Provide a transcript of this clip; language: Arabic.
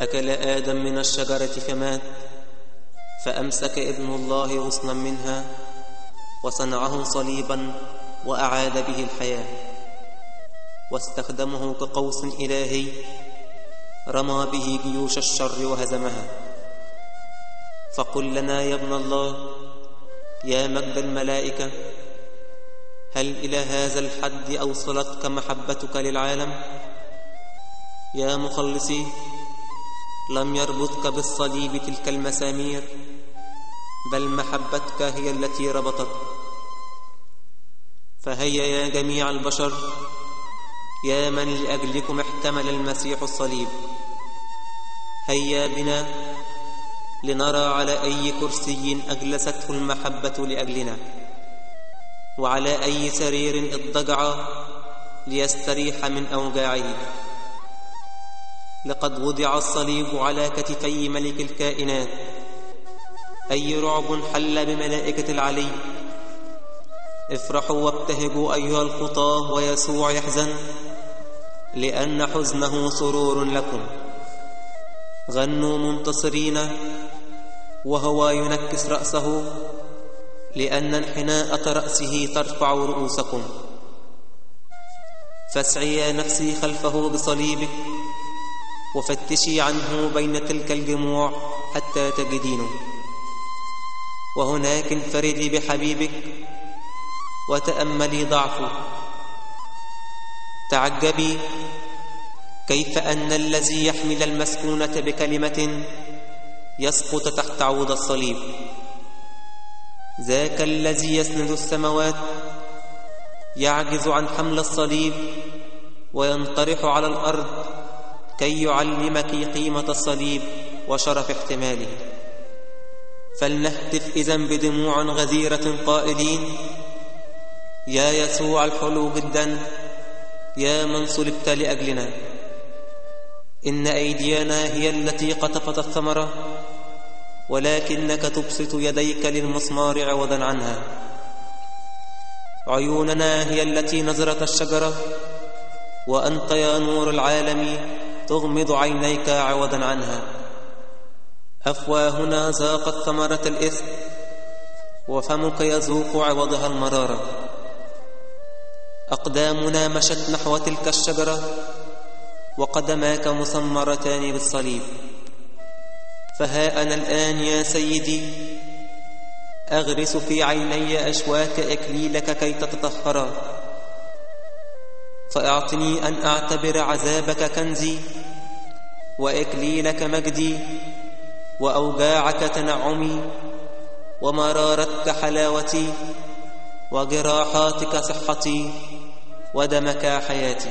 أكل آدم من الشجرة فمات فأمسك ابن الله غصنا منها وصنعه صليبا وأعاد به الحياة. واستخدمه كقوس إلهي رمى به جيوش الشر وهزمها. فقل لنا يا ابن الله يا مجد الملائكة هل إلى هذا الحد أوصلتك محبتك للعالم؟ يا مخلصي لم يربطك بالصليب تلك المسامير بل محبتك هي التي ربطت فهيا يا جميع البشر يا من لأجلكم احتمل المسيح الصليب. هيا بنا لنرى على أي كرسي أجلسته المحبة لأجلنا وعلى أي سرير اضطجع ليستريح من أوجاعه. لقد وضع الصليب على كتفي ملك الكائنات. أي رعب حل بملائكة العلي. افرحوا وابتهجوا أيها الخطاة ويسوع يحزن لأن حزنه سرور لكم. غنوا منتصرين وهو ينكس رأسه لأن انحناءة رأسه ترفع رؤوسكم. فاسعي يا نفسي خلفه بصليبك. وفتشي عنه بين تلك الجموع حتى تجدينه وهناك انفردي بحبيبك وتأملي ضعفه. تعجبي كيف أن الذي يحمل المسكونة بكلمة يسقط تحت عود الصليب. ذاك الذي يسند السماوات يعجز عن حمل الصليب وينطرح على الأرض كي يعلمك قيمة الصليب وشرف احتماله. فلنهتف إذا بدموع غزيرة قائلين يا يسوع الحلو جدا يا من صلبت لأجلنا. إن أيدينا هي التي قطفت الثمرة ولكنك تبسط يديك للمسمار عوضا عنها. عيوننا هي التي نظرت الشجرة وأنت يا نور العالم تغمض عينيك عوضا عنها. أفواهنا ذاقت ثمرة الإثم وفمك يذوق عوضها المرارة. أقدامنا مشت نحو تلك الشجرة وقدماك مسمرتان بالصليب. فها أنا الآن يا سيدي أغرس في عيني أشواك إكليلك كي تتطهرا. فأعطني أن أعتبر عذابك كنزي وإكليلك مجدي وأوجاعك تنعمي ومرارتك حلاوتي وجراحاتك صحتي ودمك حياتي.